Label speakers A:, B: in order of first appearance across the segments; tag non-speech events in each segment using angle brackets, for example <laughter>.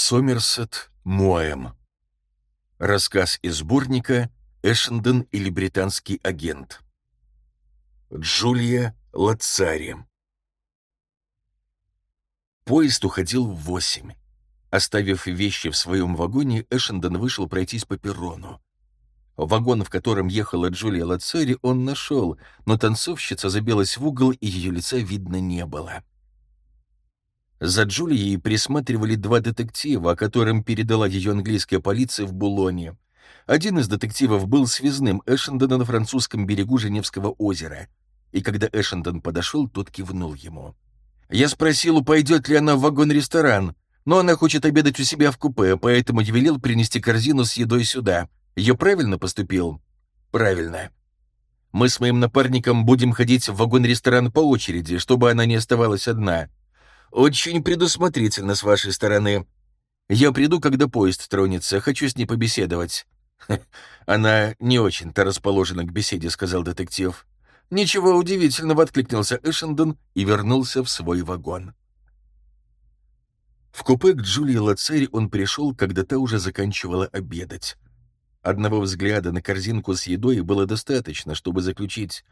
A: Сомерсет Моэм. Рассказ из сборника «Эшенден или британский агент». Джулия Лацари. Поезд уходил в восемь. Оставив вещи в своем вагоне, Эшенден вышел пройтись по перрону. Вагон, в котором ехала Джулия Лацари, он нашел, но танцовщица забилась в угол, и ее лица видно не было. За Джулией присматривали два детектива, о котором передала ее английская полиция в Булоне. Один из детективов был связным Эшендона на французском берегу Женевского озера. И когда Эшендон подошел, тот кивнул ему. «Я спросил, пойдет ли она в вагон-ресторан, но она хочет обедать у себя в купе, поэтому я велел принести корзину с едой сюда. Ее правильно поступил?» «Правильно. Мы с моим напарником будем ходить в вагон-ресторан по очереди, чтобы она не оставалась одна». Очень предусмотрительно с вашей стороны. Я приду, когда поезд тронется, хочу с ней побеседовать». <laughs> «Она не очень-то расположена к беседе», — сказал детектив. «Ничего удивительного», — откликнулся Эшендон и вернулся в свой вагон. В купе к Джулии Лацери он пришел, когда та уже заканчивала обедать. Одного взгляда на корзинку с едой было достаточно, чтобы заключить,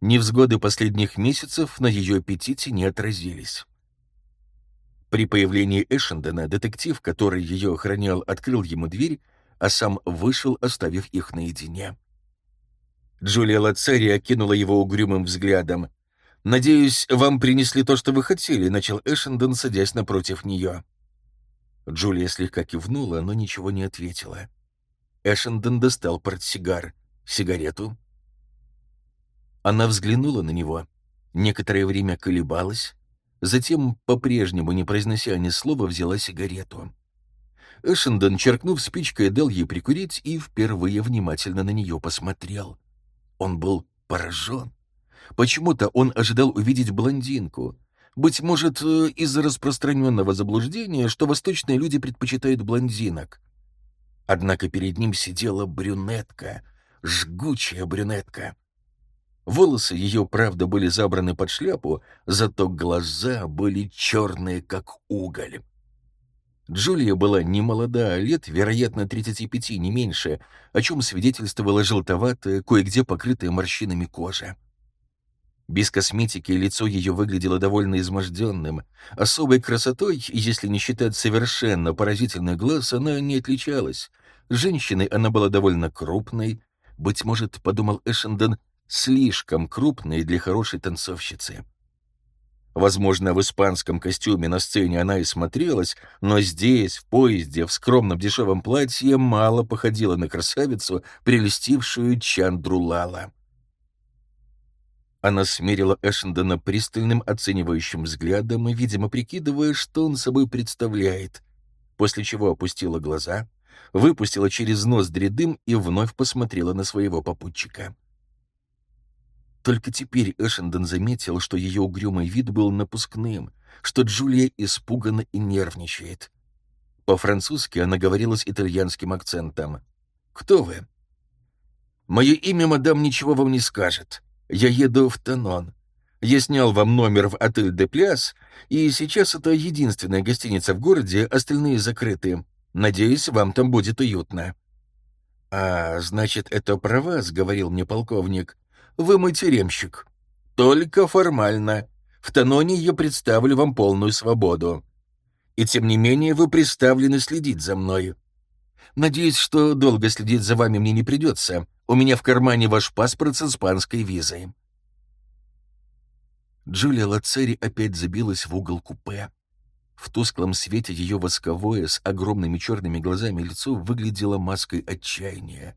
A: невзгоды последних месяцев на ее аппетите не отразились. При появлении Эшендена детектив, который ее охранял, открыл ему дверь, а сам вышел, оставив их наедине. Джулия Лацари окинула его угрюмым взглядом. «Надеюсь, вам принесли то, что вы хотели», — начал Эшенден, садясь напротив нее. Джулия слегка кивнула, но ничего не ответила. Эшенден достал портсигар. «Сигарету?» Она взглянула на него, некоторое время колебалась, Затем, по-прежнему не произнося ни слова, взяла сигарету. Эшендон, черкнув спичкой, дал ей прикурить и впервые внимательно на нее посмотрел. Он был поражен. Почему-то он ожидал увидеть блондинку. Быть может, э, из-за распространенного заблуждения, что восточные люди предпочитают блондинок. Однако перед ним сидела брюнетка, жгучая брюнетка. Волосы ее, правда, были забраны под шляпу, зато глаза были черные, как уголь. Джулия была не молода, а лет, вероятно, 35, не меньше, о чем свидетельствовала желтоватая, кое-где покрытая морщинами кожа. Без косметики лицо ее выглядело довольно изможденным. Особой красотой, если не считать совершенно поразительный глаз, она не отличалась. Женщиной она была довольно крупной. Быть может, подумал Эшенден, слишком крупной для хорошей танцовщицы. Возможно, в испанском костюме на сцене она и смотрелась, но здесь, в поезде, в скромном дешевом платье, мало походила на красавицу, прелестившую Чандру Лала. Она смерила Эшендона пристальным оценивающим взглядом и, видимо, прикидывая, что он собой представляет, после чего опустила глаза, выпустила через нос дым и вновь посмотрела на своего попутчика. Только теперь Эшендон заметил, что ее угрюмый вид был напускным, что Джулия испугана и нервничает. По-французски она говорила с итальянским акцентом. «Кто вы?» «Мое имя, мадам, ничего вам не скажет. Я еду в Танон. Я снял вам номер в отель «Де Пляс», и сейчас это единственная гостиница в городе, остальные закрыты. Надеюсь, вам там будет уютно». «А, значит, это про вас», — говорил мне полковник вы мой тюремщик. Только формально. В Таноне я представлю вам полную свободу. И тем не менее вы приставлены следить за мной. Надеюсь, что долго следить за вами мне не придется. У меня в кармане ваш паспорт с испанской визой». Джулия Лацери опять забилась в угол купе. В тусклом свете ее восковое с огромными черными глазами лицо выглядело маской отчаяния.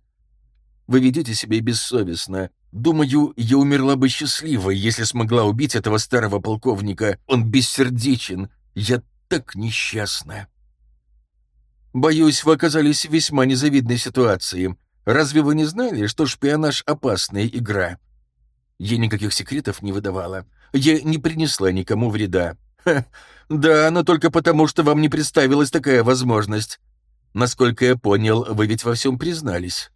A: «Вы ведете себя бессовестно. Думаю, я умерла бы счастливой, если смогла убить этого старого полковника. Он бессердечен. Я так несчастна. Боюсь, вы оказались в весьма незавидной ситуации. Разве вы не знали, что шпионаж — опасная игра? Я никаких секретов не выдавала. Я не принесла никому вреда. Ха, да, но только потому, что вам не представилась такая возможность. Насколько я понял, вы ведь во всем признались.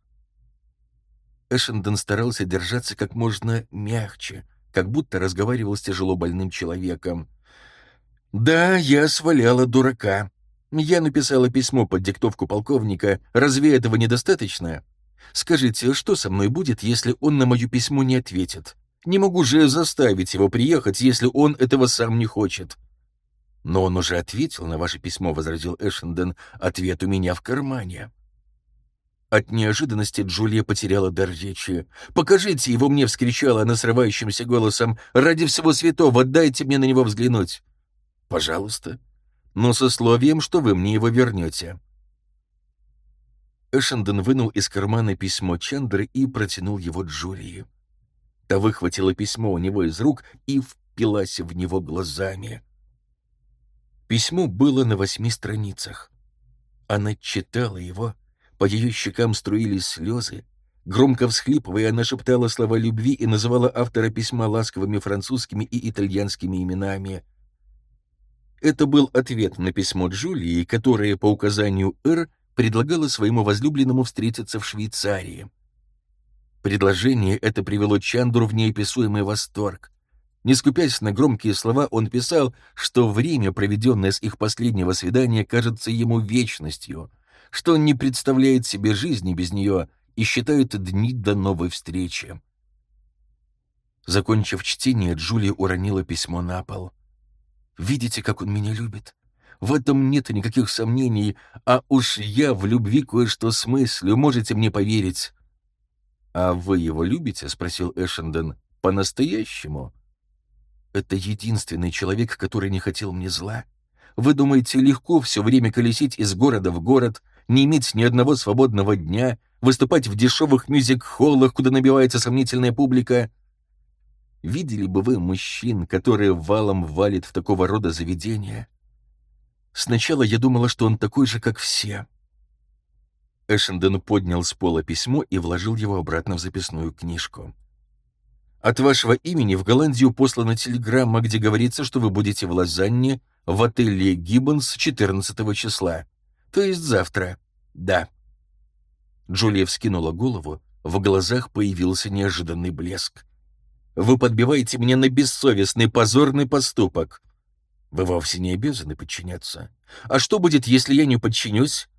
A: Эшендон старался держаться как можно мягче, как будто разговаривал с тяжело больным человеком. «Да, я сваляла дурака. Я написала письмо под диктовку полковника. Разве этого недостаточно? Скажите, что со мной будет, если он на мое письмо не ответит? Не могу же заставить его приехать, если он этого сам не хочет. Но он уже ответил на ваше письмо, — возразил Эшенден. Ответ у меня в кармане. От неожиданности Джулия потеряла дар речи. «Покажите его мне!» — вскричала она срывающимся голосом. «Ради всего святого, дайте мне на него взглянуть!» «Пожалуйста, но с условием, что вы мне его вернете». Эшенден вынул из кармана письмо Чандры и протянул его Джулии. Та выхватила письмо у него из рук и впилась в него глазами. Письмо было на восьми страницах. Она читала его, по ее щекам струились слезы. Громко всхлипывая, она шептала слова любви и называла автора письма ласковыми французскими и итальянскими именами. Это был ответ на письмо Джулии, которое, по указанию Р, предлагала своему возлюбленному встретиться в Швейцарии. Предложение это привело Чандру в неописуемый восторг. Не скупясь на громкие слова, он писал, что время, проведенное с их последнего свидания, кажется ему вечностью, что он не представляет себе жизни без нее и считает дни до новой встречи. Закончив чтение, Джулия уронила письмо на пол. «Видите, как он меня любит? В этом нет никаких сомнений, а уж я в любви кое-что смыслю, можете мне поверить. «А вы его любите?» — спросил Эшенден. «По-настоящему?» «Это единственный человек, который не хотел мне зла. Вы думаете, легко все время колесить из города в город, не иметь ни одного свободного дня, выступать в дешевых мюзик-холлах, куда набивается сомнительная публика?» Видели бы вы мужчин, которые валом валит в такого рода заведения? Сначала я думала, что он такой же, как все. Эшенден поднял с пола письмо и вложил его обратно в записную книжку. «От вашего имени в Голландию послана телеграмма, где говорится, что вы будете в Лозанне в отеле Гиббонс 14 числа. То есть завтра. Да». Джулия вскинула голову, в глазах появился неожиданный блеск. «Вы подбиваете мне на бессовестный, позорный поступок. Вы вовсе не обязаны подчиняться. А что будет, если я не подчинюсь?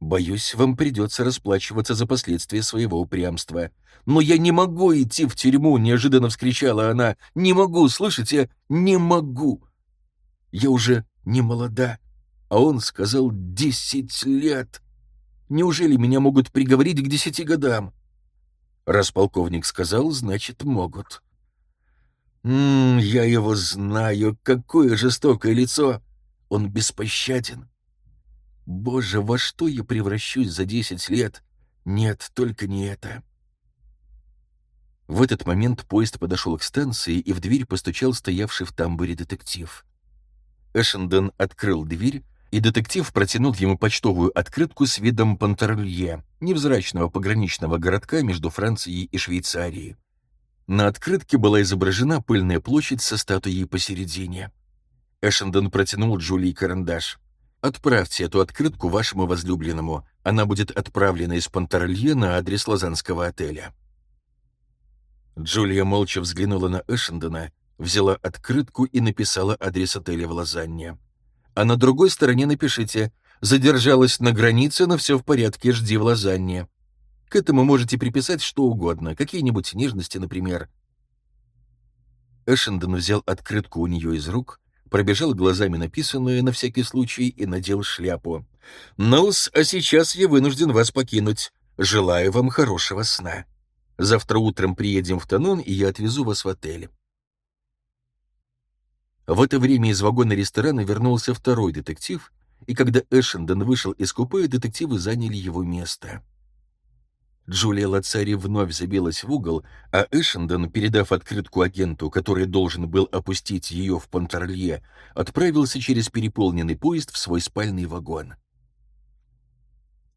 A: Боюсь, вам придется расплачиваться за последствия своего упрямства. Но я не могу идти в тюрьму, неожиданно вскричала она. Не могу, слышите? Не могу. Я уже не молода. А он сказал десять лет. Неужели меня могут приговорить к десяти годам? Раз полковник сказал, значит, могут. М -м, я его знаю, какое жестокое лицо. Он беспощаден. Боже, во что я превращусь за десять лет? Нет, только не это. В этот момент поезд подошел к станции, и в дверь постучал стоявший в тамбуре детектив. Эшенден открыл дверь, и детектив протянул ему почтовую открытку с видом Понтарлье, невзрачного пограничного городка между Францией и Швейцарией. На открытке была изображена пыльная площадь со статуей посередине. Эшенден протянул Джулии карандаш. Отправьте эту открытку вашему возлюбленному. Она будет отправлена из Понтаролье на адрес Лозанского отеля». Джулия молча взглянула на Эшендона, взяла открытку и написала адрес отеля в Лозанне. «А на другой стороне напишите «Задержалась на границе, но все в порядке, жди в Лозанне». К этому можете приписать что угодно, какие-нибудь нежности, например». Эшендон взял открытку у нее из рук, пробежал глазами написанное на всякий случай и надел шляпу. ну а сейчас я вынужден вас покинуть. Желаю вам хорошего сна. Завтра утром приедем в Танон, и я отвезу вас в отель». В это время из вагона ресторана вернулся второй детектив, и когда Эшендон вышел из купе, детективы заняли его место. Джулия Лацари вновь забилась в угол, а Эшендон, передав открытку агенту, который должен был опустить ее в Понтарлье, отправился через переполненный поезд в свой спальный вагон.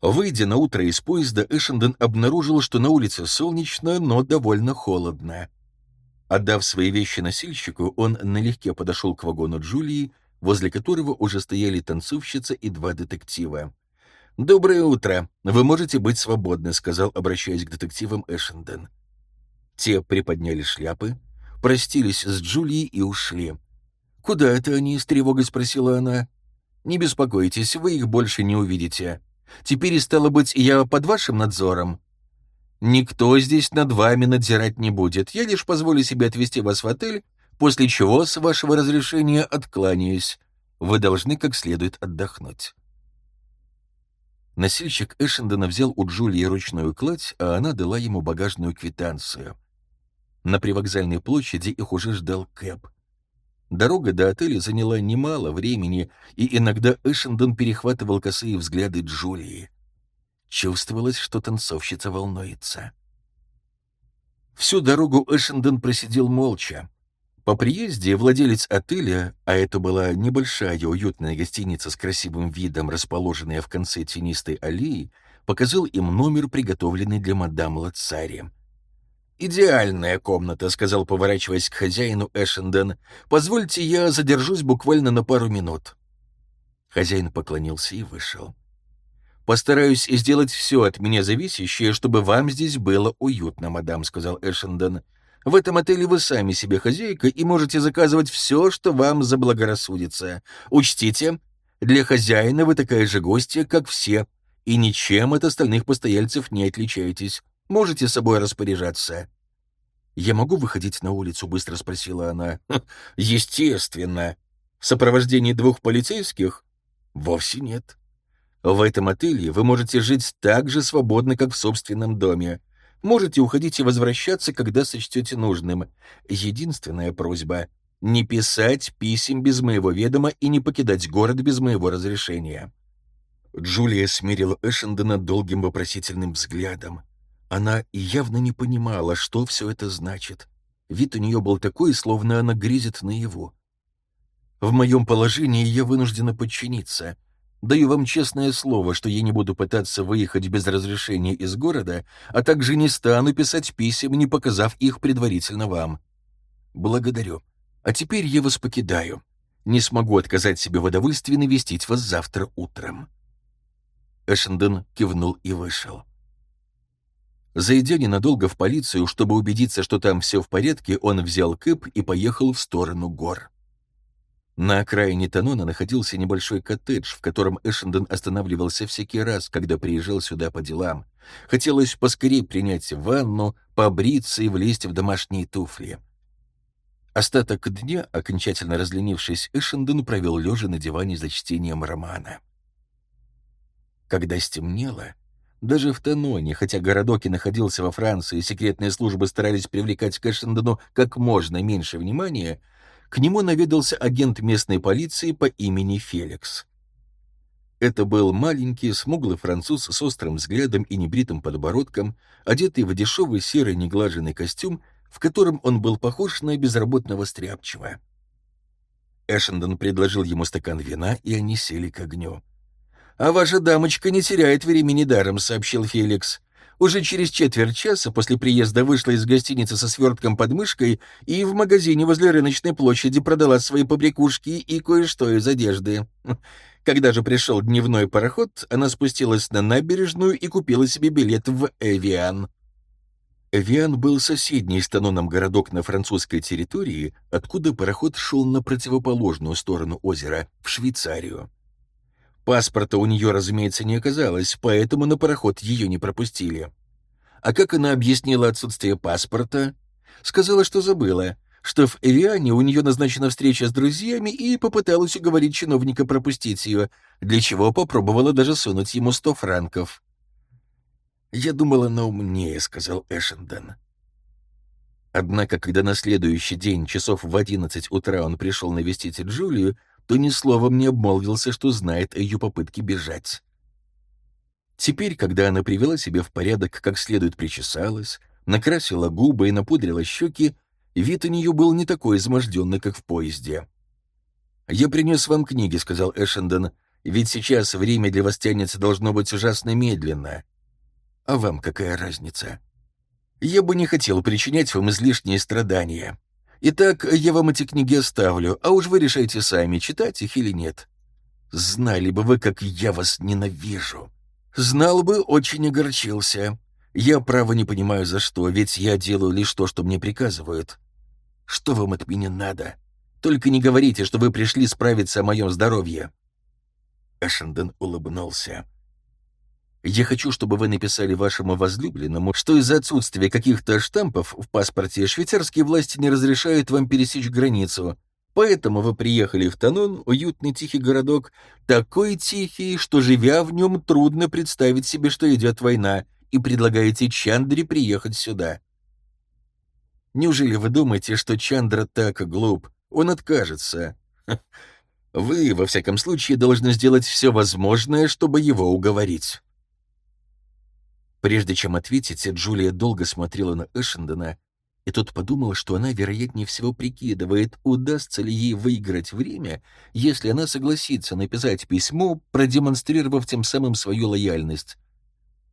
A: Выйдя на утро из поезда, Эшендон обнаружил, что на улице солнечно, но довольно холодно. Отдав свои вещи носильщику, он налегке подошел к вагону Джулии, возле которого уже стояли танцовщица и два детектива. «Доброе утро. Вы можете быть свободны», — сказал, обращаясь к детективам Эшенден. Те приподняли шляпы, простились с Джулией и ушли. «Куда это они?» — с тревогой спросила она. Не беспокойтесь, вы их больше не увидите. Теперь, стало быть, я под вашим надзором. Никто здесь над вами надзирать не будет. Я лишь позволю себе отвезти вас в отель, после чего, с вашего разрешения, откланяюсь. Вы должны как следует отдохнуть. Носильщик Эшендона взял у Джулии ручную кладь, а она дала ему багажную квитанцию. На привокзальной площади их уже ждал Кэп. Дорога до отеля заняла немало времени, и иногда Эшендон перехватывал косые взгляды Джулии. Чувствовалось, что танцовщица волнуется. Всю дорогу Эшендон просидел молча. По приезде владелец отеля, а это была небольшая уютная гостиница с красивым видом, расположенная в конце тенистой аллеи, показал им номер, приготовленный для мадам Лацари. «Идеальная комната», — сказал, поворачиваясь к хозяину Эшенден. «Позвольте, я задержусь буквально на пару минут». Хозяин поклонился и вышел. «Постараюсь сделать все от меня зависящее, чтобы вам здесь было уютно, мадам», — сказал Эшенден. «В этом отеле вы сами себе хозяйка и можете заказывать все, что вам заблагорассудится. Учтите, для хозяина вы такая же гостья, как все, и ничем от остальных постояльцев не отличаетесь. Можете собой распоряжаться». «Я могу выходить на улицу?» — быстро спросила она. «Хм, «Естественно. В сопровождении двух полицейских?» «Вовсе нет. В этом отеле вы можете жить так же свободно, как в собственном доме. Можете уходить и возвращаться, когда сочтете нужным. Единственная просьба — не писать писем без моего ведома и не покидать город без моего разрешения». Джулия смирила Эшендона долгим вопросительным взглядом. Она явно не понимала, что все это значит. Вид у нее был такой, словно она грезит наяву. «В моем положении я вынуждена подчиниться. Даю вам честное слово, что я не буду пытаться выехать без разрешения из города, а также не стану писать писем, не показав их предварительно вам. Благодарю. А теперь я вас покидаю. Не смогу отказать себе в удовольствии навестить вас завтра утром». Эшенден кивнул и вышел. Зайдя ненадолго в полицию, чтобы убедиться, что там все в порядке, он взял кэп и поехал в сторону гор. На окраине Танона находился небольшой коттедж, в котором Эшендон останавливался всякий раз, когда приезжал сюда по делам. Хотелось поскорее принять ванну, побриться и влезть в домашние туфли. Остаток дня, окончательно разленившись, Эшендон провел лежа на диване за чтением романа. Когда стемнело, даже в Таноне, хотя городок и находился во Франции, секретные службы старались привлекать к Эшендону как можно меньше внимания, к нему наведался агент местной полиции по имени Феликс. Это был маленький, смуглый француз с острым взглядом и небритым подбородком, одетый в дешевый серый неглаженный костюм, в котором он был похож на безработного стряпчего. Эшендон предложил ему стакан вина, и они сели к огню. «А ваша дамочка не теряет времени даром», — сообщил Феликс. Уже через четверть часа после приезда вышла из гостиницы со свертком под мышкой и в магазине возле рыночной площади продала свои побрякушки и кое-что из одежды. Когда же пришел дневной пароход, она спустилась на набережную и купила себе билет в Эвиан. Эвиан был соседний с Таноном городок на французской территории, откуда пароход шел на противоположную сторону озера, в Швейцарию. Паспорта у нее, разумеется, не оказалось, поэтому на пароход ее не пропустили. А как она объяснила отсутствие паспорта? Сказала, что забыла, что в Эвиане у нее назначена встреча с друзьями и попыталась уговорить чиновника пропустить ее, для чего попробовала даже сунуть ему сто франков. «Я думала, она умнее», — сказал Эшенден. Однако, когда на следующий день, часов в одиннадцать утра, он пришел навестить Джулию, то ни словом не обмолвился, что знает о ее попытке бежать. Теперь, когда она привела себя в порядок, как следует причесалась, накрасила губы и напудрила щеки, вид у нее был не такой изможденный, как в поезде. «Я принес вам книги», — сказал Эшендон, «ведь сейчас время для вас тянется должно быть ужасно медленно. А вам какая разница? Я бы не хотел причинять вам излишние страдания. Итак, я вам эти книги оставлю, а уж вы решайте сами, читать их или нет. Знали бы вы, как я вас ненавижу. Знал бы, очень огорчился. Я, право, не понимаю, за что, ведь я делаю лишь то, что мне приказывают. Что вам от меня надо? Только не говорите, что вы пришли справиться о моем здоровье. Эшенден улыбнулся. «Я хочу, чтобы вы написали вашему возлюбленному, что из-за отсутствия каких-то штампов в паспорте швейцарские власти не разрешают вам пересечь границу. Поэтому вы приехали в Танон, уютный тихий городок, такой тихий, что, живя в нем, трудно представить себе, что идет война, и предлагаете Чандре приехать сюда. Неужели вы думаете, что Чандра так глуп? Он откажется. Вы, во всяком случае, должны сделать все возможное, чтобы его уговорить. Прежде чем ответить, Джулия долго смотрела на Эшендона, и тот подумал, что она, вероятнее всего, прикидывает, удастся ли ей выиграть время, если она согласится написать письмо, продемонстрировав тем самым свою лояльность.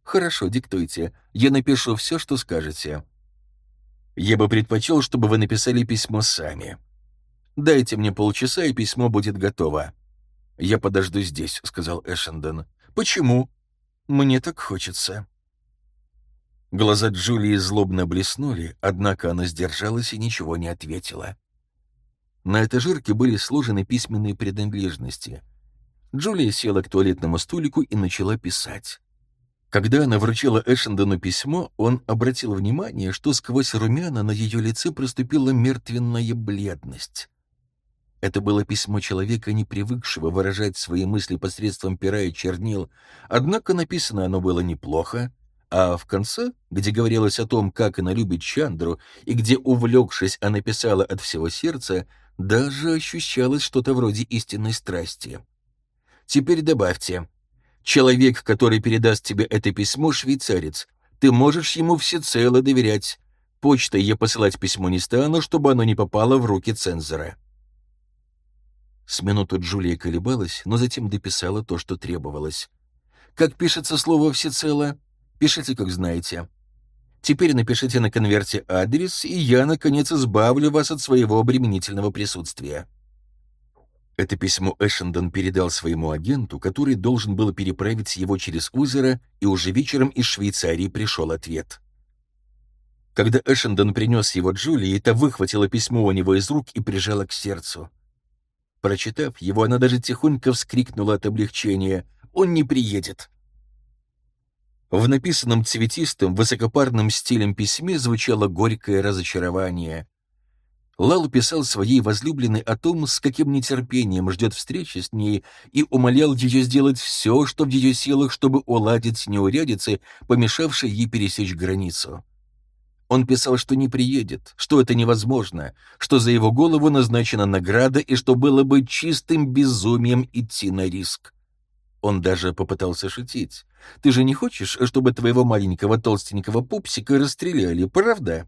A: «Хорошо, диктуйте. Я напишу все, что скажете». «Я бы предпочел, чтобы вы написали письмо сами. Дайте мне полчаса, и письмо будет готово». «Я подожду здесь», — сказал Эшендон. «Почему?» «Мне так хочется». Глаза Джулии злобно блеснули, однако она сдержалась и ничего не ответила. На этажерке были сложены письменные принадлежности. Джулия села к туалетному столику и начала писать. Когда она вручила Эшендону письмо, он обратил внимание, что сквозь румяна на ее лице проступила мертвенная бледность. Это было письмо человека, не привыкшего выражать свои мысли посредством пера и чернил, однако написано оно было неплохо, а в конце, где говорилось о том, как она любит Чандру, и где, увлекшись, она писала от всего сердца, даже ощущалось что-то вроде истинной страсти. Теперь добавьте. Человек, который передаст тебе это письмо, швейцарец. Ты можешь ему всецело доверять. Почтой я посылать письмо не стану, чтобы оно не попало в руки цензора. С минуту Джулия колебалась, но затем дописала то, что требовалось. Как пишется слово «всецело»? Пишите, как знаете. Теперь напишите на конверте адрес, и я, наконец, избавлю вас от своего обременительного присутствия». Это письмо Эшендон передал своему агенту, который должен был переправить его через озеро, и уже вечером из Швейцарии пришел ответ. Когда Эшендон принес его Джулии, та выхватила письмо у него из рук и прижала к сердцу. Прочитав его, она даже тихонько вскрикнула от облегчения. «Он не приедет!» В написанном цветистым, высокопарным стилем письме звучало горькое разочарование. Лал писал своей возлюбленной о том, с каким нетерпением ждет встречи с ней, и умолял ее сделать все, что в ее силах, чтобы уладить неурядицы, помешавшие ей пересечь границу. Он писал, что не приедет, что это невозможно, что за его голову назначена награда и что было бы чистым безумием идти на риск. Он даже попытался шутить. «Ты же не хочешь, чтобы твоего маленького толстенького пупсика расстреляли, правда?»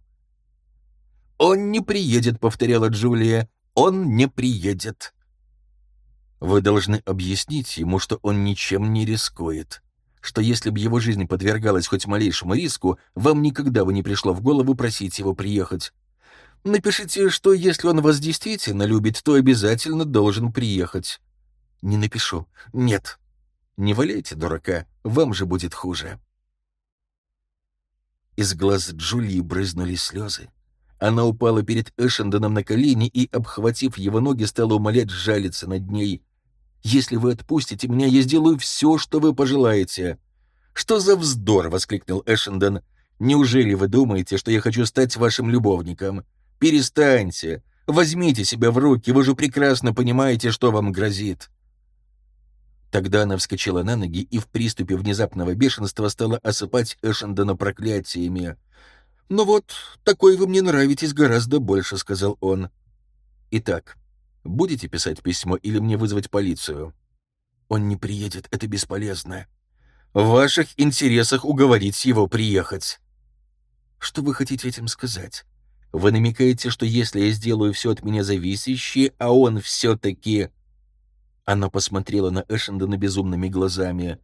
A: «Он не приедет», — повторяла Джулия. «Он не приедет». Вы должны объяснить ему, что он ничем не рискует. Что если бы его жизнь подвергалась хоть малейшему риску, вам никогда бы не пришло в голову просить его приехать. Напишите, что если он вас действительно любит, то обязательно должен приехать. Не напишу. Нет. Не валяйте дурака, вам же будет хуже. Из глаз Джулии брызнули слезы. Она упала перед Эшендоном на колени и, обхватив его ноги, стала умолять жалиться над ней. «Если вы отпустите меня, я сделаю все, что вы пожелаете». «Что за вздор!» — воскликнул Эшендон. «Неужели вы думаете, что я хочу стать вашим любовником? Перестаньте! Возьмите себя в руки, вы же прекрасно понимаете, что вам грозит». Тогда она вскочила на ноги и в приступе внезапного бешенства стала осыпать Эшендона проклятиями. «Ну вот, такой вы мне нравитесь гораздо больше», — сказал он. «Итак, будете писать письмо или мне вызвать полицию?» «Он не приедет, это бесполезно». «В ваших интересах уговорить его приехать». «Что вы хотите этим сказать? Вы намекаете, что если я сделаю все от меня зависящее, а он все-таки...» Она посмотрела на Эшендона безумными глазами.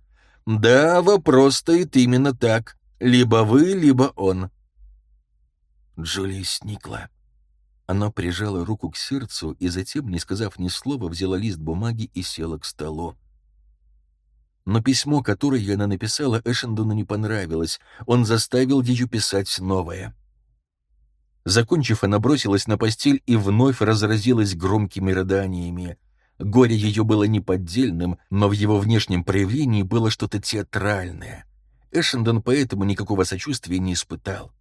A: «Да, вопрос стоит именно так. Либо вы, либо он». Джулия сникла. Она прижала руку к сердцу и затем, не сказав ни слова, взяла лист бумаги и села к столу. Но письмо, которое она написала, Эшендону не понравилось. Он заставил ее писать новое. Закончив, она бросилась на постель и вновь разразилась громкими рыданиями. Горе ее было неподдельным, но в его внешнем проявлении было что-то театральное. Эшендон поэтому никакого сочувствия не испытал.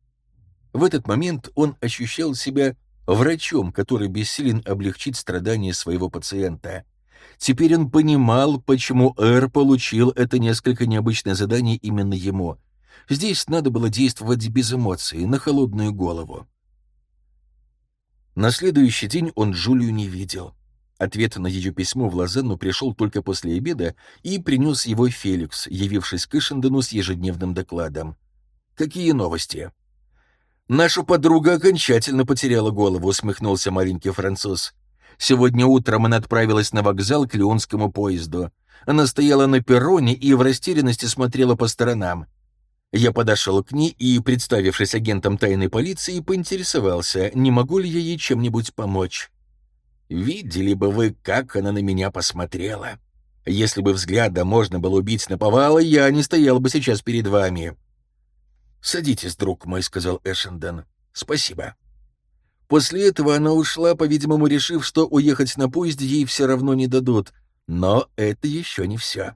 A: В этот момент он ощущал себя врачом, который бессилен облегчить страдания своего пациента. Теперь он понимал, почему Эр получил это несколько необычное задание именно ему. Здесь надо было действовать без эмоций, на холодную голову. На следующий день он Джулию не видел. Ответ на ее письмо в Лозанну пришел только после обеда и принес его Феликс, явившись к Ишендену с ежедневным докладом. «Какие новости?» «Наша подруга окончательно потеряла голову», — усмехнулся маленький француз. «Сегодня утром она отправилась на вокзал к Леонскому поезду. Она стояла на перроне и в растерянности смотрела по сторонам. Я подошел к ней и, представившись агентом тайной полиции, поинтересовался, не могу ли я ей чем-нибудь помочь. Видели бы вы, как она на меня посмотрела. Если бы взгляда можно было убить наповала, я не стоял бы сейчас перед вами. «Садитесь, друг мой», — сказал Эшенден. «Спасибо». После этого она ушла, по-видимому, решив, что уехать на поезде ей все равно не дадут. Но это еще не все.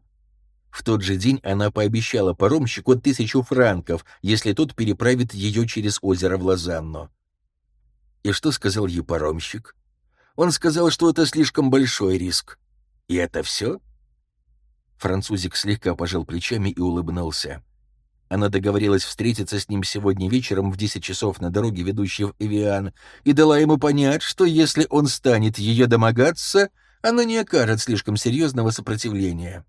A: В тот же день она пообещала паромщику тысячу франков, если тот переправит ее через озеро в Лозанну. И что сказал ей паромщик? Он сказал, что это слишком большой риск. И это все? Французик слегка пожал плечами и улыбнулся. Она договорилась встретиться с ним сегодня вечером в 10 часов на дороге, ведущей в Эвиан, и дала ему понять, что если он станет ее домогаться, она не окажет слишком серьезного сопротивления.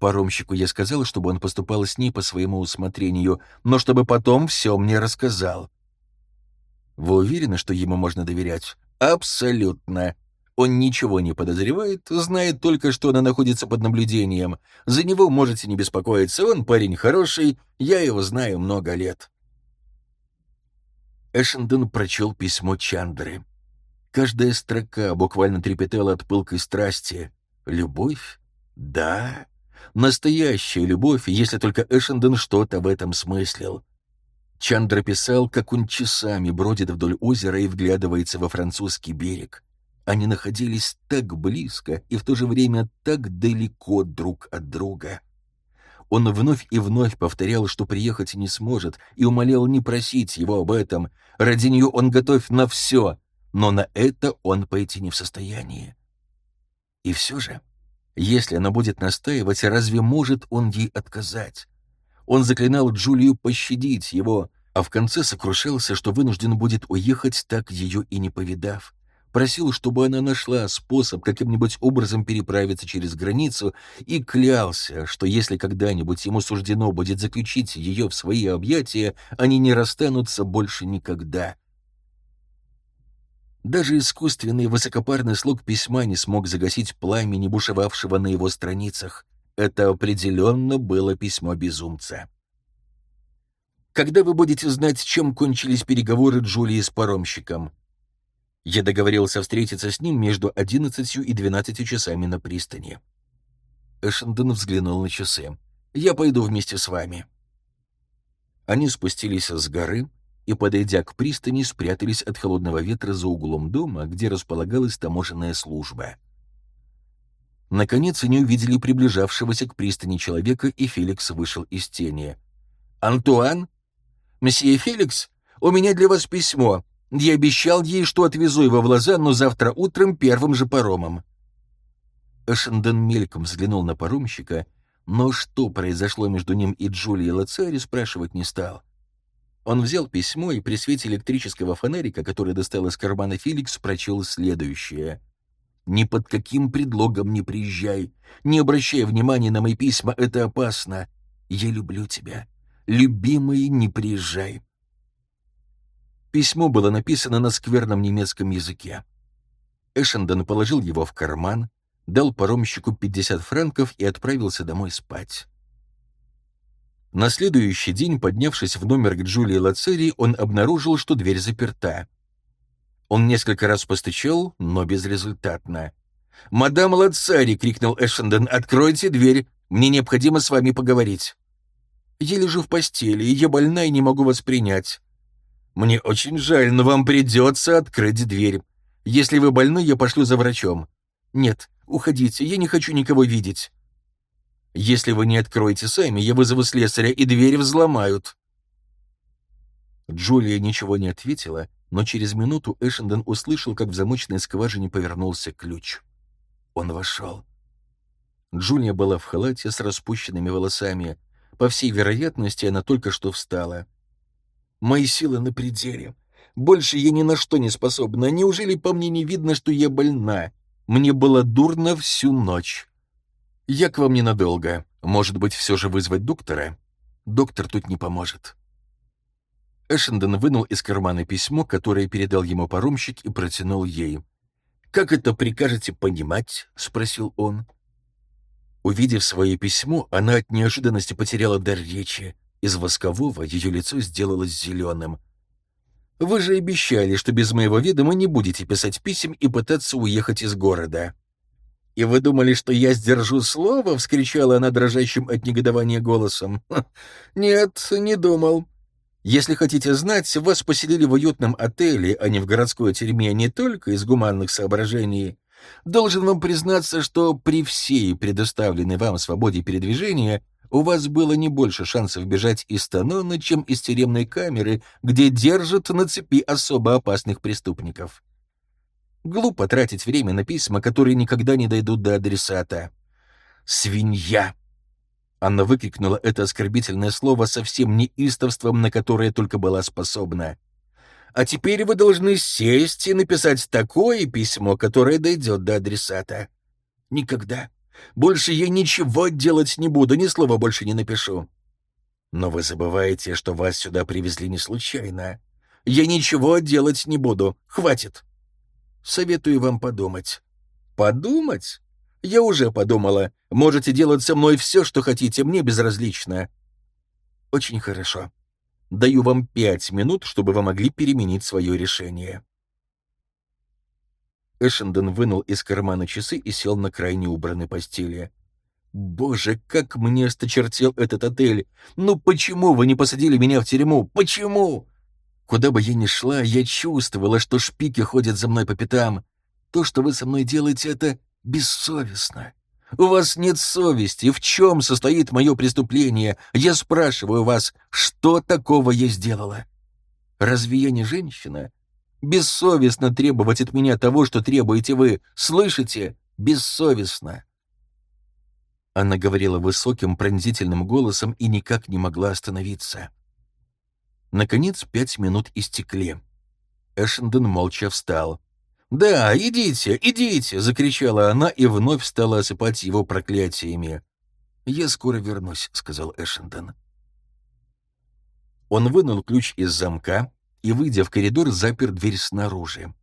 A: Паромщику я сказал, чтобы он поступал с ней по своему усмотрению, но чтобы потом все мне рассказал. Вы уверены, что ему можно доверять? Абсолютно. Он ничего не подозревает, знает только, что она находится под наблюдением. За него можете не беспокоиться, он парень хороший, я его знаю много лет. Эшендон прочел письмо Чандры. Каждая строка буквально трепетала от пылкой страсти. Любовь? Да. Настоящая любовь, если только Эшенден что-то в этом смыслил. Чандра писал, как он часами бродит вдоль озера и вглядывается во французский берег. Они находились так близко и в то же время так далеко друг от друга. Он вновь и вновь повторял, что приехать не сможет, и умолял не просить его об этом. Ради нее он готов на все, но на это он пойти не в состоянии. И все же... Если она будет настаивать, разве может он ей отказать? Он заклинал Джулию пощадить его, а в конце сокрушался, что вынужден будет уехать, так ее и не повидав. Просил, чтобы она нашла способ каким-нибудь образом переправиться через границу и клялся, что если когда-нибудь ему суждено будет заключить ее в свои объятия, они не расстанутся больше никогда. Даже искусственный высокопарный слог письма не смог загасить пламени, бушевавшего на его страницах. Это определенно было письмо безумца. «Когда вы будете знать, чем кончились переговоры Джулии с паромщиком?» Я договорился встретиться с ним между одиннадцатью и двенадцатью часами на пристани. Эшендон взглянул на часы. «Я пойду вместе с вами». Они спустились с горы, и, подойдя к пристани, спрятались от холодного ветра за углом дома, где располагалась таможенная служба. Наконец они увидели приближавшегося к пристани человека, и Феликс вышел из тени. «Антуан? Месье Феликс, у меня для вас письмо. Я обещал ей, что отвезу его в Лозанну завтра утром первым же паромом». Эшенден мельком взглянул на паромщика, но что произошло между ним и Джулией Лацари, спрашивать не стал. — он взял письмо и при свете электрического фонарика, который достал из кармана Феликс, прочел следующее. «Ни под каким предлогом не приезжай. Не обращай внимания на мои письма, это опасно. Я люблю тебя. Любимый, не приезжай». Письмо было написано на скверном немецком языке. Эшендон положил его в карман, дал паромщику 50 франков и отправился домой спать. На следующий день, поднявшись в номер к Джулии Лацери, он обнаружил, что дверь заперта. Он несколько раз постучал, но безрезультатно. «Мадам Лацари!» — крикнул Эшенден. «Откройте дверь! Мне необходимо с вами поговорить!» «Я лежу в постели, и я больна и не могу вас принять». «Мне очень жаль, но вам придется открыть дверь. Если вы больны, я пошлю за врачом». Нет, уходите, я не хочу никого видеть. Если вы не откроете сами, я вызову слесаря, и двери взломают». Джулия ничего не ответила, но через минуту Эшенден услышал, как в замочной скважине повернулся ключ. Он вошел. Джулия была в халате с распущенными волосами. По всей вероятности, она только что встала. «Мои силы на пределе. Больше я ни на что не способна. Неужели по мне не видно, что я больна? Мне было дурно всю ночь. Я к вам ненадолго. Может быть, все же вызвать доктора? Доктор тут не поможет». Эшендон вынул из кармана письмо, которое передал ему паромщик, и протянул ей. «Как это прикажете понимать?» — спросил он. Увидев свое письмо, она от неожиданности потеряла дар речи. Из воскового ее лицо сделалось зеленым. «Вы же обещали, что без моего ведома не будете писать писем и пытаться уехать из города». «И вы думали, что я сдержу слово?» — вскричала она дрожащим от негодования голосом. «Нет, не думал. Если хотите знать, вас поселили в уютном отеле, а не в городской тюрьме не только из гуманных соображений, Должен вам признаться, что при всей предоставленной вам свободе передвижения у вас было не больше шансов бежать из Танона, чем из тюремной камеры, где держат на цепи особо опасных преступников. Глупо тратить время на письма, которые никогда не дойдут до адресата. «Свинья!» Анна выкрикнула это оскорбительное слово со всем неистовством, на которое только была способна. А теперь вы должны сесть и написать такое письмо, которое дойдет до адресата. Никогда. Больше я ничего делать не буду, ни слова больше не напишу. Но вы забываете, что вас сюда привезли не случайно. Я ничего делать не буду. Хватит. Советую вам подумать. Подумать? Я уже подумала. Можете делать со мной все, что хотите, мне безразлично. Очень хорошо. Даю вам пять минут, чтобы вы могли переменить свое решение». Эшенден вынул из кармана часы и сел на крайне убранной постели. «Боже, как мне осточертел этот отель! Ну почему вы не посадили меня в тюрьму? Почему?» Куда бы я ни шла, я чувствовала, что шпики ходят за мной по пятам. То, что вы со мной делаете, это бессовестно. У вас нет совести. В чем состоит мое преступление? Я спрашиваю вас, что такого я сделала? Разве я не женщина? Бессовестно требовать от меня того, что требуете вы. Слышите? Бессовестно. Она говорила высоким пронзительным голосом и никак не могла остановиться. Наконец, пять минут истекли. Эшендон молча встал. «Да, идите, идите!» — закричала она и вновь стала осыпать его проклятиями. «Я скоро вернусь», — сказал Эшендон. Он вынул ключ из замка и, выйдя в коридор, запер дверь снаружи.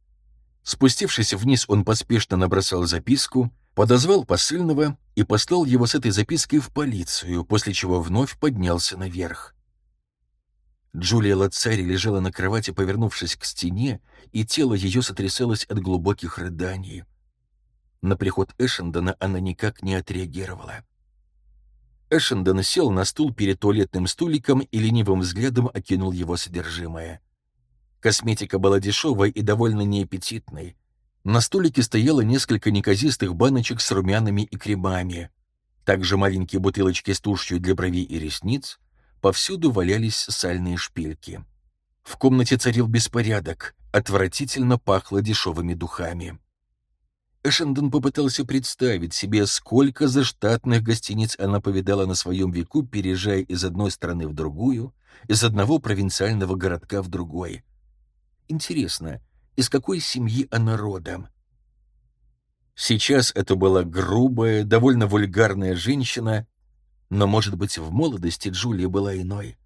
A: Спустившись вниз, он поспешно набросал записку, подозвал посыльного и послал его с этой запиской в полицию, после чего вновь поднялся наверх. Джулия Лацари лежала на кровати, повернувшись к стене, и тело ее сотрясалось от глубоких рыданий. На приход Эшендона она никак не отреагировала. Эшендон сел на стул перед туалетным столиком и ленивым взглядом окинул его содержимое. Косметика была дешевой и довольно неаппетитной. На столике стояло несколько неказистых баночек с румянами и кремами, также маленькие бутылочки с тушью для бровей и ресниц — Повсюду валялись сальные шпильки. В комнате царил беспорядок, отвратительно пахло дешевыми духами. Эшендон попытался представить себе, сколько заштатных гостиниц она повидала на своем веку, переезжая из одной страны в другую, из одного провинциального городка в другой. Интересно, из какой семьи она родом? Сейчас это была грубая, довольно вульгарная женщина, но, может быть, в молодости Джулия была иной.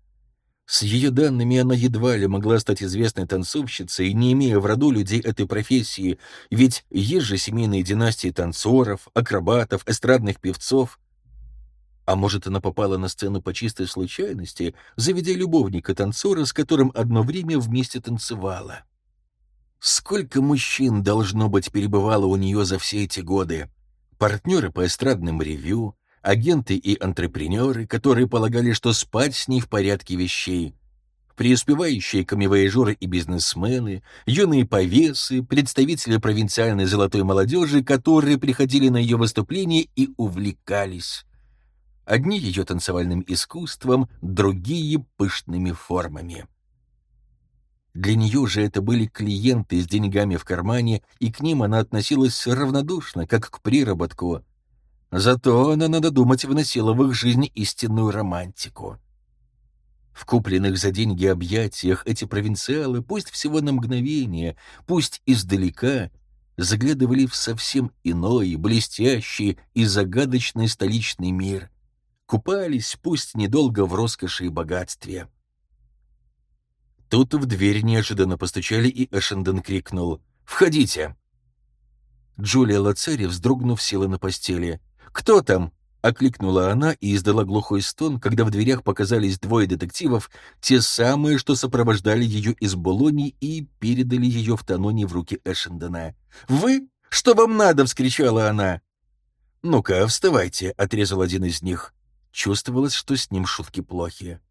A: С ее данными она едва ли могла стать известной танцовщицей, не имея в роду людей этой профессии, ведь есть же семейные династии танцоров, акробатов, эстрадных певцов. А может, она попала на сцену по чистой случайности, заведя любовника-танцора, с которым одно время вместе танцевала. Сколько мужчин, должно быть, перебывало у нее за все эти годы? Партнеры по эстрадным ревю, агенты и антрепренеры, которые полагали, что спать с ней в порядке вещей. преуспевающие камевояжеры и бизнесмены, юные повесы, представители провинциальной золотой молодежи, которые приходили на ее выступления и увлекались. Одни ее танцевальным искусством, другие — пышными формами. Для нее же это были клиенты с деньгами в кармане, и к ним она относилась равнодушно, как к приработку. Зато она, надо думать, вносила в их жизнь истинную романтику. В купленных за деньги объятиях эти провинциалы, пусть всего на мгновение, пусть издалека, заглядывали в совсем иной, блестящий и загадочный столичный мир, купались, пусть недолго в роскоши и богатстве. Тут в дверь неожиданно постучали, и Эшенден крикнул «Входите!». Джулия Лацари, вздрогнув, села на постели. «Кто там?» — окликнула она и издала глухой стон, когда в дверях показались двое детективов, те самые, что сопровождали ее из Болони и передали ее в Таноне в руки Эшендена. «Вы? Что вам надо?» — вскричала она. «Ну-ка, вставайте», — отрезал один из них. Чувствовалось, что с ним шутки плохие.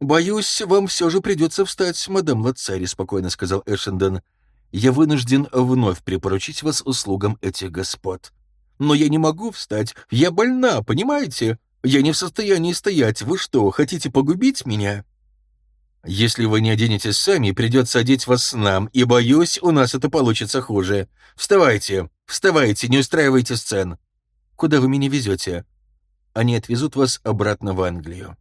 A: «Боюсь, вам все же придется встать, мадам Лацари», — спокойно сказал Эшенден. «Я вынужден вновь припоручить вас услугам этих господ. Но я не могу встать, я больна, понимаете? Я не в состоянии стоять. Вы что, хотите погубить меня?» «Если вы не оденетесь сами, придется одеть вас нам, и, боюсь, у нас это получится хуже. Вставайте, вставайте, не устраивайте сцен. Куда вы меня везете?» Они отвезут вас обратно в Англию».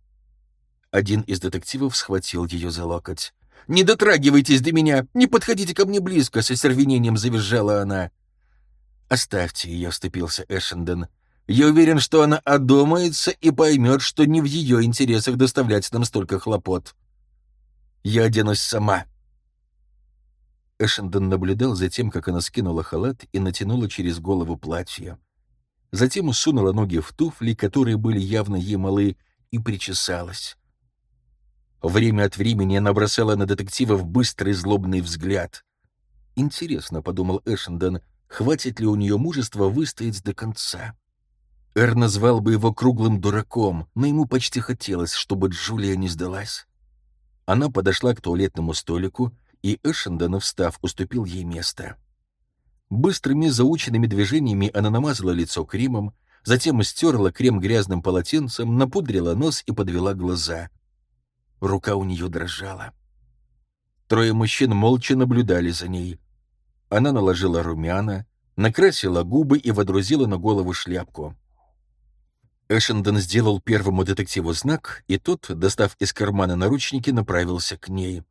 A: Один из детективов схватил ее за локоть. «Не дотрагивайтесь до меня! Не подходите ко мне близко!» — с остервенением завизжала она. «Оставьте ее», — вступился Эшенден. «Я уверен, что она одумается и поймет, что не в ее интересах доставлять нам столько хлопот. Я оденусь сама». Эшенден наблюдал за тем, как она скинула халат и натянула через голову платье. Затем усунула ноги в туфли, которые были явно ей малы, и причесалась. Время от времени она бросала на детективов быстрый злобный взгляд. «Интересно», — подумал Эшендон, — «хватит ли у нее мужества выстоять до конца?» Эр назвал бы его круглым дураком, но ему почти хотелось, чтобы Джулия не сдалась. Она подошла к туалетному столику, и Эшендон, встав, уступил ей место. Быстрыми заученными движениями она намазала лицо кремом, затем стерла крем грязным полотенцем, напудрила нос и подвела глаза. Рука у нее дрожала. Трое мужчин молча наблюдали за ней. Она наложила румяна, накрасила губы и водрузила на голову шляпку. Эшендон сделал первому детективу знак, и тот, достав из кармана наручники, направился к ней.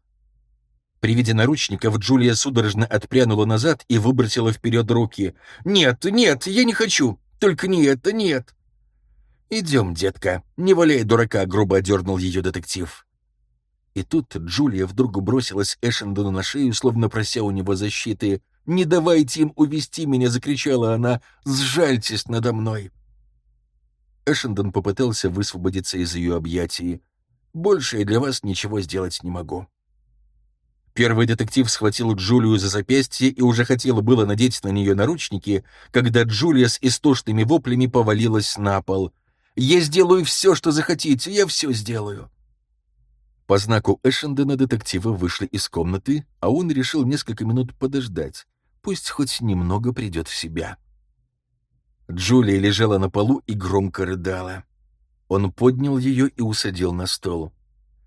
A: При виде наручников Джулия судорожно отпрянула назад и выбросила вперед руки. «Нет, нет, я не хочу! Только не это, нет!» «Идем, детка, не валяй дурака», — грубо одернул ее детектив. И тут Джулия вдруг бросилась Эшендону на шею, словно прося у него защиты. «Не давайте им увести меня!» — закричала она. «Сжальтесь надо мной!» Эшендон попытался высвободиться из ее объятий. «Больше я для вас ничего сделать не могу». Первый детектив схватил Джулию за запястье и уже хотела было надеть на нее наручники, когда Джулия с истошными воплями повалилась на пол. «Я сделаю все, что захотите, я все сделаю!» По знаку Эшендена детективы вышли из комнаты, а он решил несколько минут подождать, пусть хоть немного придет в себя. Джулия лежала на полу и громко рыдала. Он поднял ее и усадил на стол.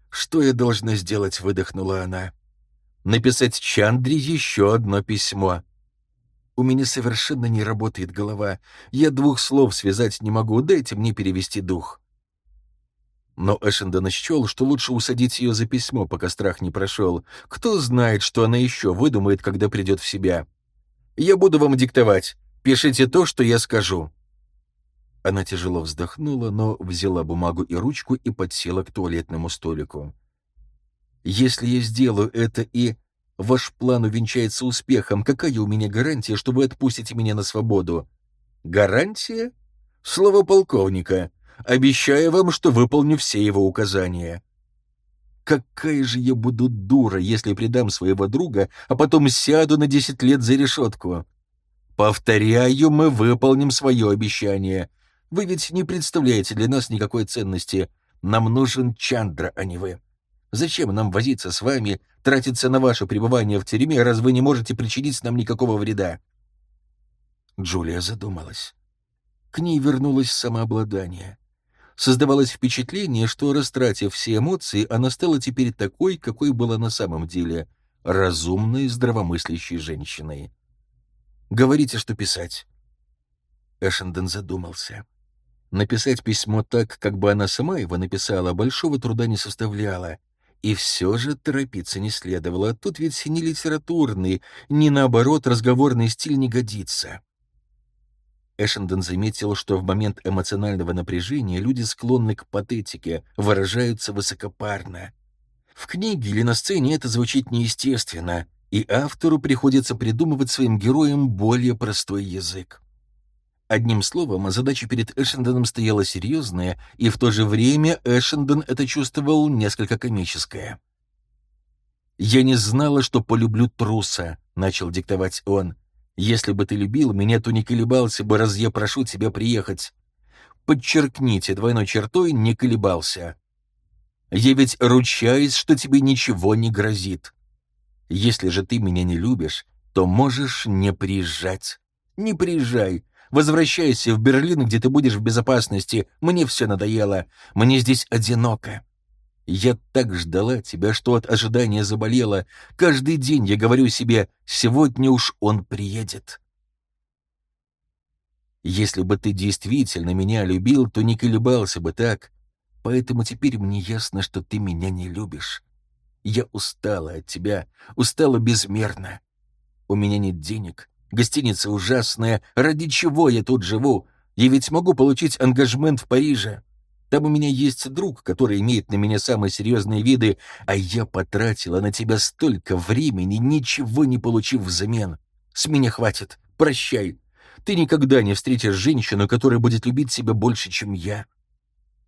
A: «Что я должна сделать?» — выдохнула она написать Чандре еще одно письмо. У меня совершенно не работает голова. Я двух слов связать не могу, дайте мне перевести дух. Но Эшендон счел, что лучше усадить ее за письмо, пока страх не прошел. Кто знает, что она еще выдумает, когда придет в себя. Я буду вам диктовать. Пишите то, что я скажу. Она тяжело вздохнула, но взяла бумагу и ручку и подсела к туалетному столику. Если я сделаю это и ваш план увенчается успехом, какая у меня гарантия, что вы отпустите меня на свободу? Гарантия? Слово полковника. Обещаю вам, что выполню все его указания. Какая же я буду дура, если предам своего друга, а потом сяду на десять лет за решетку. Повторяю, мы выполним свое обещание. Вы ведь не представляете для нас никакой ценности. Нам нужен Чандра, а не вы. Зачем нам возиться с вами, тратиться на ваше пребывание в тюрьме, раз вы не можете причинить нам никакого вреда?» Джулия задумалась. К ней вернулось самообладание. Создавалось впечатление, что, растратив все эмоции, она стала теперь такой, какой была на самом деле — разумной, здравомыслящей женщиной. «Говорите, что писать». Эшенден задумался. Написать письмо так, как бы она сама его написала, большого труда не составляло. И все же торопиться не следовало. Тут ведь не литературный, ни наоборот разговорный стиль не годится. Эшендон заметил, что в момент эмоционального напряжения люди склонны к патетике, выражаются высокопарно. В книге или на сцене это звучит неестественно, и автору приходится придумывать своим героям более простой язык. Одним словом, задача перед Эшендоном стояла серьезная, и в то же время Эшендон это чувствовал несколько комическое. «Я не знала, что полюблю труса», — начал диктовать он. «Если бы ты любил меня, то не колебался бы, раз я прошу тебя приехать. Подчеркните двойной чертой «не колебался». Я ведь ручаюсь, что тебе ничего не грозит. Если же ты меня не любишь, то можешь не приезжать. Не приезжай, Возвращайся в Берлин, где ты будешь в безопасности. Мне все надоело. Мне здесь одиноко. Я так ждала тебя, что от ожидания заболела. Каждый день я говорю себе, сегодня уж он приедет. Если бы ты действительно меня любил, то не колебался бы так. Поэтому теперь мне ясно, что ты меня не любишь. Я устала от тебя, устала безмерно. У меня нет денег, Гостиница ужасная. Ради чего я тут живу? Я ведь могу получить ангажмент в Париже. Там у меня есть друг, который имеет на меня самые серьезные виды, а я потратила на тебя столько времени, ничего не получив взамен. С меня хватит. Прощай. Ты никогда не встретишь женщину, которая будет любить себя больше, чем я.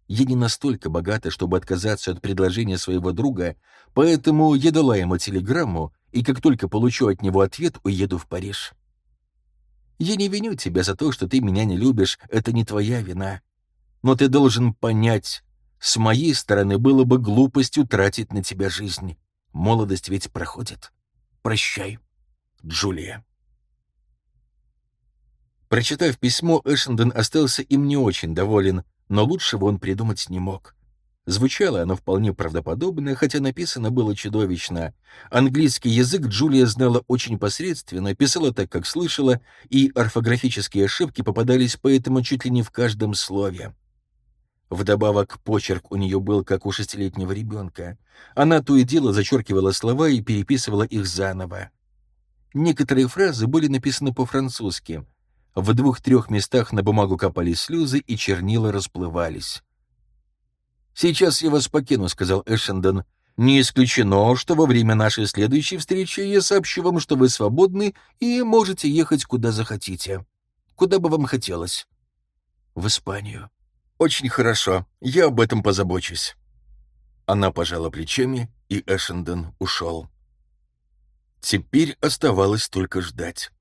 A: Я не настолько богата, чтобы отказаться от предложения своего друга, поэтому я дала ему телеграмму, и как только получу от него ответ, уеду в Париж. Я не виню тебя за то, что ты меня не любишь, это не твоя вина. Но ты должен понять, с моей стороны было бы глупостью тратить на тебя жизнь. Молодость ведь проходит. Прощай, Джулия. Прочитав письмо, Эшенден остался им не очень доволен, но лучшего он придумать не мог. Звучало оно вполне правдоподобно, хотя написано было чудовищно. Английский язык Джулия знала очень посредственно, писала так, как слышала, и орфографические ошибки попадались поэтому чуть ли не в каждом слове. Вдобавок, почерк у нее был, как у шестилетнего ребенка. Она то и дело зачеркивала слова и переписывала их заново. Некоторые фразы были написаны по-французски. В двух-трех местах на бумагу капали слезы, и чернила расплывались. «Сейчас я вас покину», — сказал Эшендон. «Не исключено, что во время нашей следующей встречи я сообщу вам, что вы свободны и можете ехать куда захотите. Куда бы вам хотелось?» «В Испанию». «Очень хорошо. Я об этом позабочусь». Она пожала плечами, и Эшендон ушел. Теперь оставалось только ждать.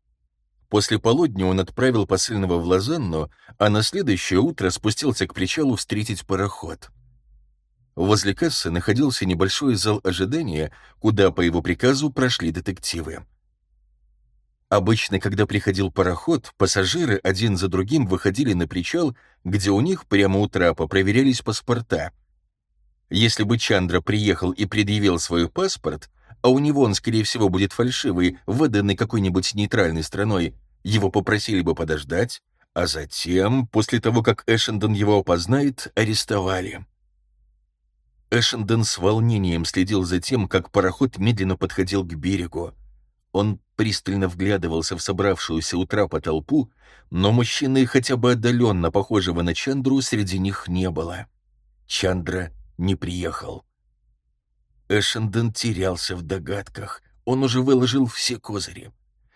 A: После полудня он отправил посыльного в Лозанну, а на следующее утро спустился к причалу встретить пароход. Возле кассы находился небольшой зал ожидания, куда по его приказу прошли детективы. Обычно, когда приходил пароход, пассажиры один за другим выходили на причал, где у них прямо у трапа проверялись паспорта. Если бы Чандра приехал и предъявил свой паспорт, а у него он, скорее всего, будет фальшивый, выданный какой-нибудь нейтральной страной, его попросили бы подождать, а затем, после того, как Эшендон его опознает, арестовали. Эшенден с волнением следил за тем, как пароход медленно подходил к берегу. Он пристально вглядывался в собравшуюся у трапа толпу, но мужчины, хотя бы отдаленно похожего на Чандру, среди них не было. Чандра не приехал. Эшенден терялся в догадках. Он уже выложил все козыри.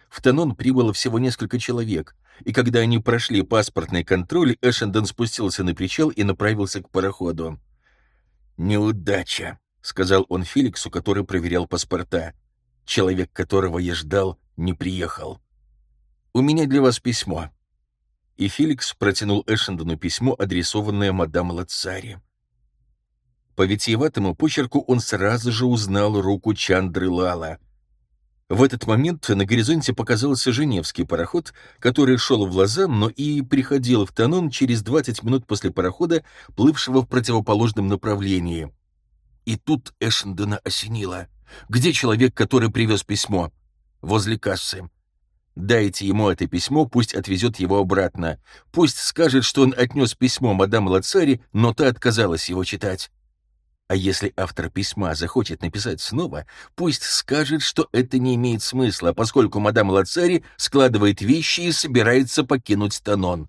A: В Танон прибыло всего несколько человек, и когда они прошли паспортный контроль, Эшенден спустился на причал и направился к пароходу. «Неудача», — сказал он Феликсу, который проверял паспорта. «Человек, которого я ждал, не приехал. У меня для вас письмо». И Феликс протянул Эшендону письмо, адресованное мадам Лацари. По витиеватому почерку он сразу же узнал руку Чандры Лала. В этот момент на горизонте показался Женевский пароход, который шел в Лозан, но и приходил в Танон через 20 минут после парохода, плывшего в противоположном направлении. И тут Эшендена осенило. «Где человек, который привез письмо?» «Возле кассы. Дайте ему это письмо, пусть отвезет его обратно. Пусть скажет, что он отнес письмо мадам Лацари, но та отказалась его читать. А если автор письма захочет написать снова, пусть скажет, что это не имеет смысла, поскольку мадам Лацари складывает вещи и собирается покинуть Танон.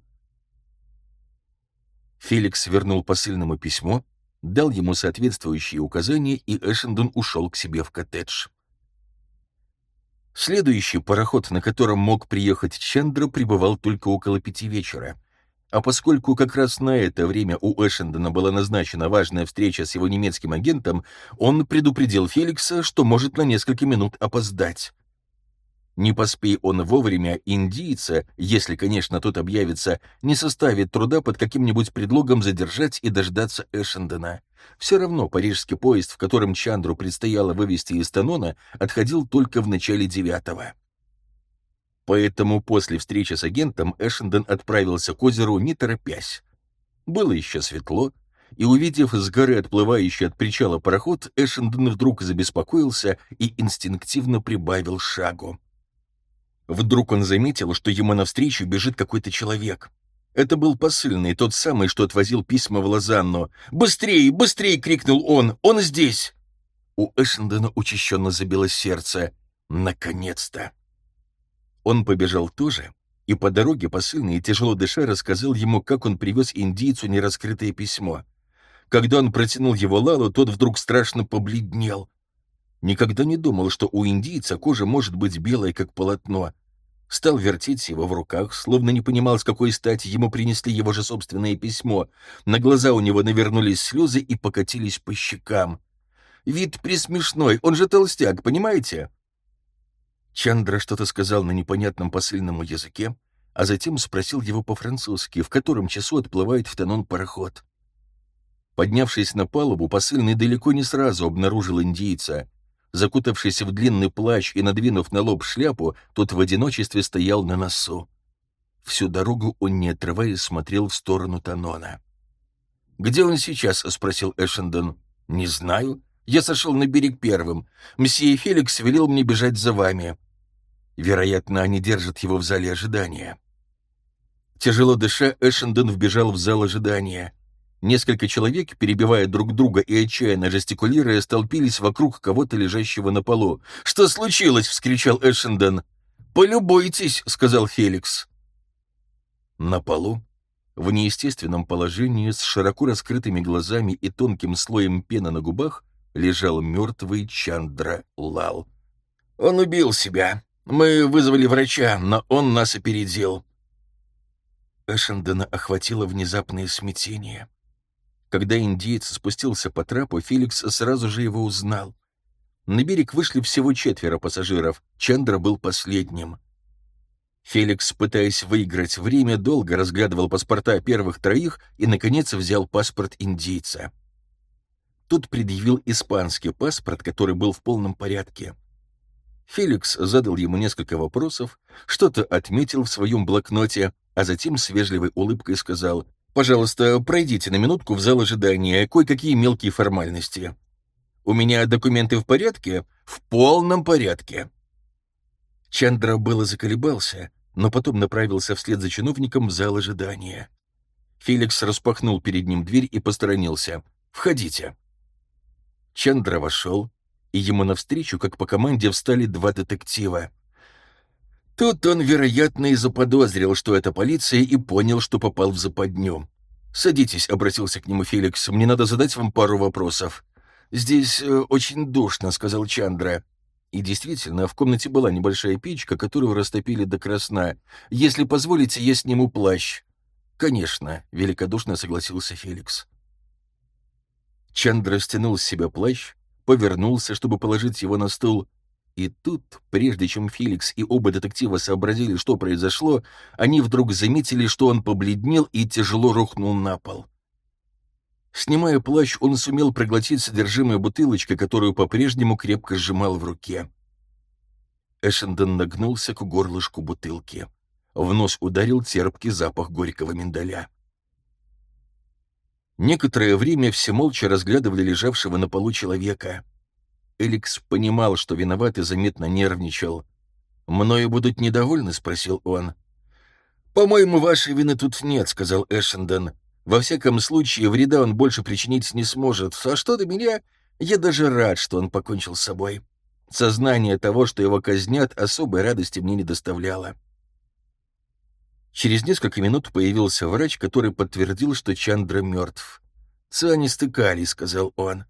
A: Феликс вернул посыльному письмо, дал ему соответствующие указания, и Эшендон ушел к себе в коттедж. Следующий пароход, на котором мог приехать Чендра, прибывал только около пяти вечера. А поскольку как раз на это время у Эшендона была назначена важная встреча с его немецким агентом, он предупредил Феликса, что может на несколько минут опоздать. Не поспей он вовремя, индийца, если, конечно, тот объявится, не составит труда под каким-нибудь предлогом задержать и дождаться Эшендона. Все равно парижский поезд, в котором Чандру предстояло вывести из Танона, отходил только в начале девятого. Поэтому после встречи с агентом Эшендон отправился к озеру, не торопясь. Было еще светло, и, увидев с горы отплывающий от причала пароход, Эшендон вдруг забеспокоился и инстинктивно прибавил шагу. Вдруг он заметил, что ему навстречу бежит какой-то человек. Это был посыльный, тот самый, что отвозил письма в Лозанну. «Быстрее, быстрее!» — крикнул он. «Он здесь!» У Эшендена учащенно забилось сердце. «Наконец-то!» Он побежал тоже, и по дороге посыльный, тяжело дыша, рассказал ему, как он привез индийцу нераскрытое письмо. Когда он протянул его Лалу, тот вдруг страшно побледнел. Никогда не думал, что у индийца кожа может быть белой, как полотно стал вертеть его в руках, словно не понимал, с какой стати ему принесли его же собственное письмо. На глаза у него навернулись слезы и покатились по щекам. Вид присмешной, он же толстяк, понимаете? Чандра что-то сказал на непонятном посыльном языке, а затем спросил его по-французски, в котором часу отплывает в Танон пароход. Поднявшись на палубу, посыльный далеко не сразу обнаружил индийца — Закутавшись в длинный плащ и надвинув на лоб шляпу, тот в одиночестве стоял на носу. Всю дорогу он, не отрываясь, смотрел в сторону Танона. «Где он сейчас?» — спросил Эшендон. «Не знаю. Я сошел на берег первым. Мсье Феликс велел мне бежать за вами. Вероятно, они держат его в зале ожидания». Тяжело дыша, Эшендон вбежал в зал ожидания. Несколько человек, перебивая друг друга и отчаянно жестикулируя, столпились вокруг кого-то, лежащего на полу. «Что случилось?» — вскричал Эшенден. «Полюбуйтесь», — сказал Феликс. На полу, в неестественном положении, с широко раскрытыми глазами и тонким слоем пены на губах, лежал мертвый Чандра Лал. «Он убил себя. Мы вызвали врача, но он нас опередил». Эшендена охватило внезапное смятение. Когда индиец спустился по трапу, Феликс сразу же его узнал. На берег вышли всего четверо пассажиров, Чандра был последним. Феликс, пытаясь выиграть время, долго разглядывал паспорта первых троих и, наконец, взял паспорт индийца. Тот предъявил испанский паспорт, который был в полном порядке. Феликс задал ему несколько вопросов, что-то отметил в своем блокноте, а затем с вежливой улыбкой сказал Пожалуйста, пройдите на минутку в зал ожидания, кое-какие мелкие формальности. У меня документы в порядке? В полном порядке. Чандра было заколебался, но потом направился вслед за чиновником в зал ожидания. Феликс распахнул перед ним дверь и посторонился. «Входите». Чандра вошел, и ему навстречу, как по команде, встали два детектива. Тут он, вероятно, и заподозрил, что это полиция, и понял, что попал в западню. «Садитесь», — обратился к нему Феликс, — «мне надо задать вам пару вопросов». «Здесь э, очень душно», — сказал Чандра. И действительно, в комнате была небольшая печка, которую растопили до красна. «Если позволите, я сниму плащ». «Конечно», — великодушно согласился Феликс. Чандра стянул с себя плащ, повернулся, чтобы положить его на стул, и тут, прежде чем Феликс и оба детектива сообразили, что произошло, они вдруг заметили, что он побледнел и тяжело рухнул на пол. Снимая плащ, он сумел проглотить содержимое бутылочки, которую по-прежнему крепко сжимал в руке. Эшендон нагнулся к горлышку бутылки. В нос ударил терпкий запах горького миндаля. Некоторое время все молча разглядывали лежавшего на полу человека. Эликс понимал, что виноват и заметно нервничал. «Мною будут недовольны?» — спросил он. «По-моему, вашей вины тут нет», — сказал Эшендон. Во всяком случае, вреда он больше причинить не сможет. А что до меня, я даже рад, что он покончил с собой. Сознание того, что его казнят, особой радости мне не доставляло. Через несколько минут появился врач, который подтвердил, что Чандра мертв. «Циани стыкали», — сказал он.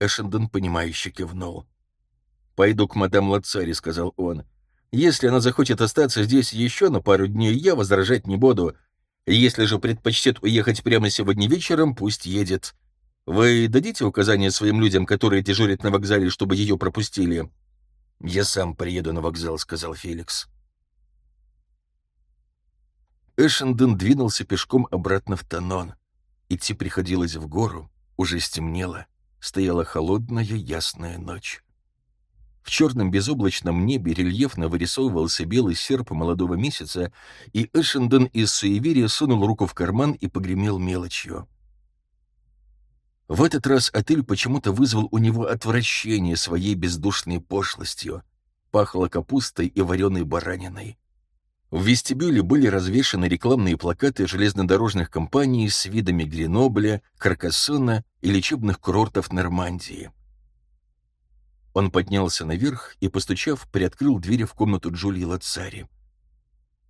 A: Эшендон, понимающе кивнул. «Пойду к мадам Лацари», — сказал он. «Если она захочет остаться здесь еще на пару дней, я возражать не буду, если же предпочтет уехать прямо сегодня вечером, пусть едет. Вы дадите указания своим людям, которые дежурят на вокзале, чтобы ее пропустили?» «Я сам приеду на вокзал», — сказал Феликс. Эшенден двинулся пешком обратно в Танон. Идти приходилось в гору, уже стемнело, стояла холодная ясная ночь. В черном безоблачном небе рельефно вырисовывался белый серп молодого месяца, и Эшенден из суеверия сунул руку в карман и погремел мелочью. В этот раз отель почему-то вызвал у него отвращение своей бездушной пошлостью. Пахло капустой и вареной бараниной. В вестибюле были развешаны рекламные плакаты железнодорожных компаний с видами Гренобля, Каркассона и лечебных курортов Нормандии. Он поднялся наверх и, постучав, приоткрыл двери в комнату Джулии Лацари.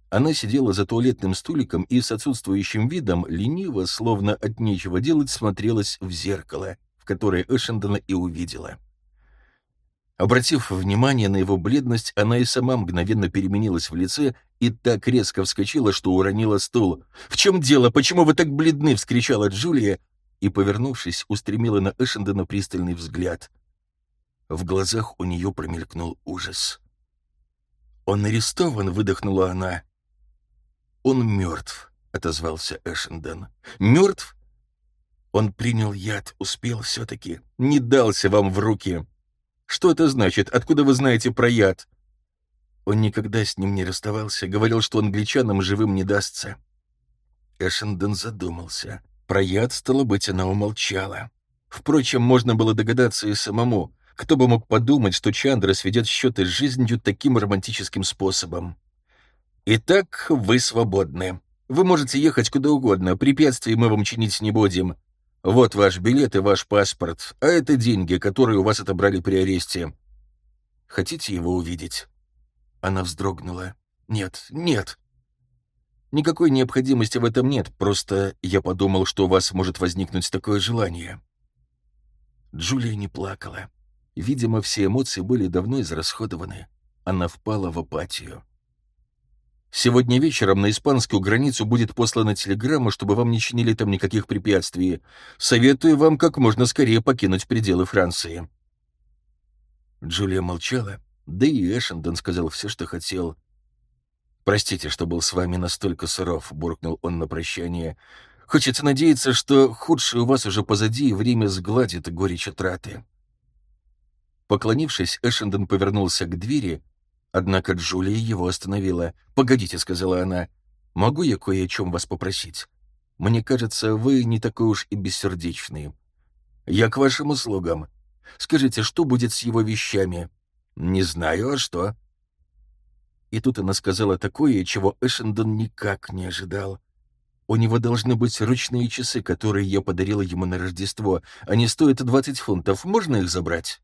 A: Она сидела за туалетным столиком и с отсутствующим видом, лениво, словно от нечего делать, смотрелась в зеркало, в которое Эшендона и увидела. Обратив внимание на его бледность, она и сама мгновенно переменилась в лице и так резко вскочила, что уронила стул. «В чем дело? Почему вы так бледны?» — вскричала Джулия и, повернувшись, устремила на Эшендона пристальный взгляд — в глазах у нее промелькнул ужас. «Он арестован», — выдохнула она. «Он мертв», — отозвался Эшенден. «Мертв?» «Он принял яд, успел все-таки. Не дался вам в руки». «Что это значит? Откуда вы знаете про яд?» Он никогда с ним не расставался, говорил, что англичанам живым не дастся. Эшенден задумался. Про яд, стало быть, она умолчала. Впрочем, можно было догадаться и самому. Кто бы мог подумать, что Чандра сведет счеты с жизнью таким романтическим способом? Итак, вы свободны. Вы можете ехать куда угодно, препятствий мы вам чинить не будем. Вот ваш билет и ваш паспорт, а это деньги, которые у вас отобрали при аресте. Хотите его увидеть?» Она вздрогнула. «Нет, нет». «Никакой необходимости в этом нет, просто я подумал, что у вас может возникнуть такое желание». Джулия не плакала. Видимо, все эмоции были давно израсходованы. Она впала в апатию. Сегодня вечером на испанскую границу будет послана телеграмма, чтобы вам не чинили там никаких препятствий. Советую вам как можно скорее покинуть пределы Франции». Джулия молчала, да и Эшендон сказал все, что хотел. «Простите, что был с вами настолько суров», — буркнул он на прощание. «Хочется надеяться, что худшее у вас уже позади, и время сгладит горечь утраты». Поклонившись, Эшендон повернулся к двери, однако Джулия его остановила. «Погодите», — сказала она, — «могу я кое о чем вас попросить? Мне кажется, вы не такой уж и бессердечный. Я к вашим услугам. Скажите, что будет с его вещами?» «Не знаю, а что?» И тут она сказала такое, чего Эшендон никак не ожидал. «У него должны быть ручные часы, которые я подарила ему на Рождество. Они стоят 20 фунтов. Можно их забрать?»